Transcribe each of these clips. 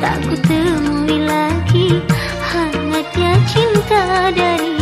Tak ku temui lagi Hangatnya cinta dari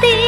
ti.